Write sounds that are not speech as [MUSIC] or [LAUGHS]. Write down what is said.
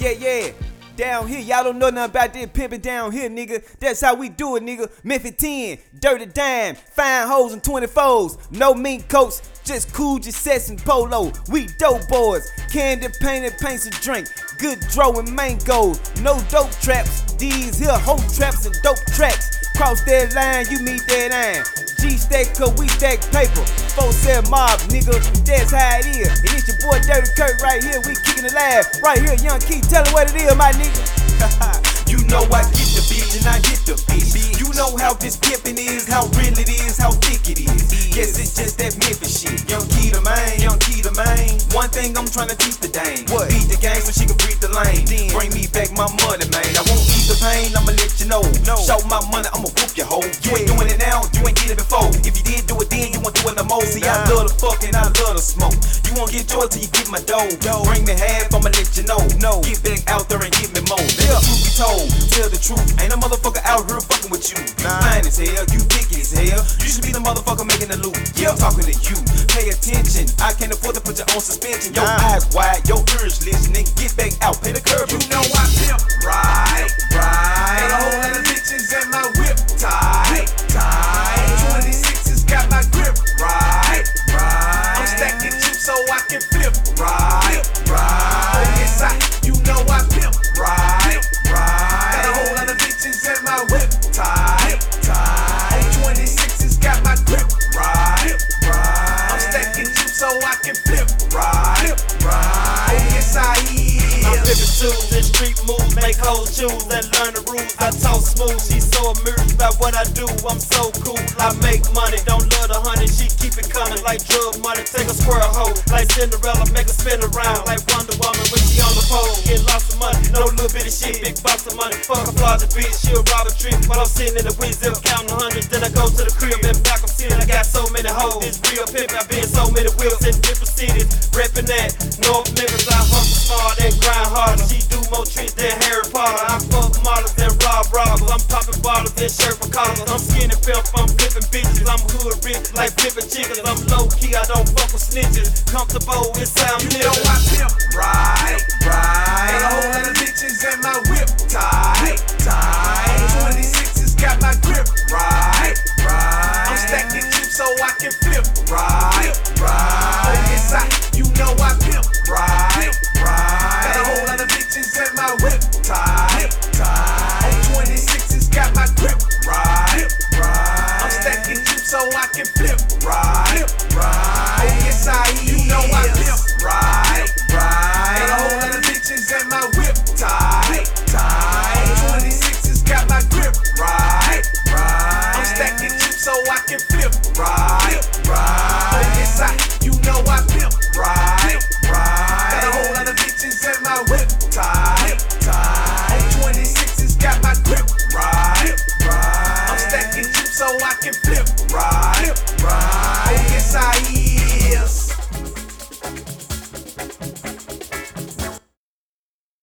Yeah, yeah. Down here, y'all don't know nothing about this pimping down here, nigga. That's how we do it, nigga. Memphis 10, dirty dime, fine hoes and 24s. No mink coats, just cool sets and polo. We dope boys, candy painted paints and drink. Good and mangoes, no dope traps. These here hoe traps and dope tracks. Cross that line, you meet that line. G stack, cause we stack paper. Four set mob, nigga. That's how it is. And it's your boy Dirty Kurt right here. We kicking the laugh. Right here, Young Key. Tell her what it is, my nigga. [LAUGHS] You know I get the bitch and I get the bitch. You know how this pimpin' is, how real it is, how thick it is. Yes, it's just that Memphis shit. Young Key the main, young Key the main. One thing I'm tryna teach the dame. What? Beat the game so she can breathe the lane. Then. Bring me back my money, man. I won't eat the pain, I'ma let you know. No. Show my money, I'ma whoop your hoe. You ain't doing it now, you ain't did it before. If you did do it then, you won't do it no more. See, I love the fuck and I love the smoke. You won't get joy till you get my dough. Dough. Bring me half, I'ma let you know. No. Get back out there and get me more. Let Yeah. the truth be told, tell the truth. Ain't a motherfucker out here fucking with you. You Nah. fine as hell, you thick as hell. You should be the motherfucker making the loot. Yeah, I'm talking to you. Pay attention. I can't afford to put you on suspension. Your Nah. eyes wide, your ears listening. Get back out, pay the curb. You know I pimp right, right. Got a whole lot of bitches and my whip tight, tight. 26's got my grip right, right. I'm stacking so I can flip And street moves, make hoes choose and learn the rules. I talk smooth, she's so amused by what I do. I'm so cool, I make money, don't love the honey. She keep it coming like drug money. Take a square hoe, like Cinderella, make her spin around like Wonder Woman when she on the pole. Get lots of money, no little bit of shit, big box of money. Fuck a flaws bitch, she'll rob a tree while I'm sitting in the zip counting hundreds. Then I go to the crib and back I'm sitting. I got so many hoes, this real pimp. I been so many wheels in different cities, reppin' that North Memphis. I hustle smart and grind harder. She do more tricks than Harry Potter. I fuck models and rob robbers. I'm popping bottles and shirt for collars. I'm skinny pimp, I'm flipping bitches. I'm hood rich like flipping chickens. I'm low key, I don't fuck with snitches. Comfortable, it sound You know. I pimp right, right. Got a whole lot of bitches and I can flip right, right. Oh yes I is. You know I pimp right, right. Got a whole lot of bitches and my whip tight, tight. 26's got my grip right, right.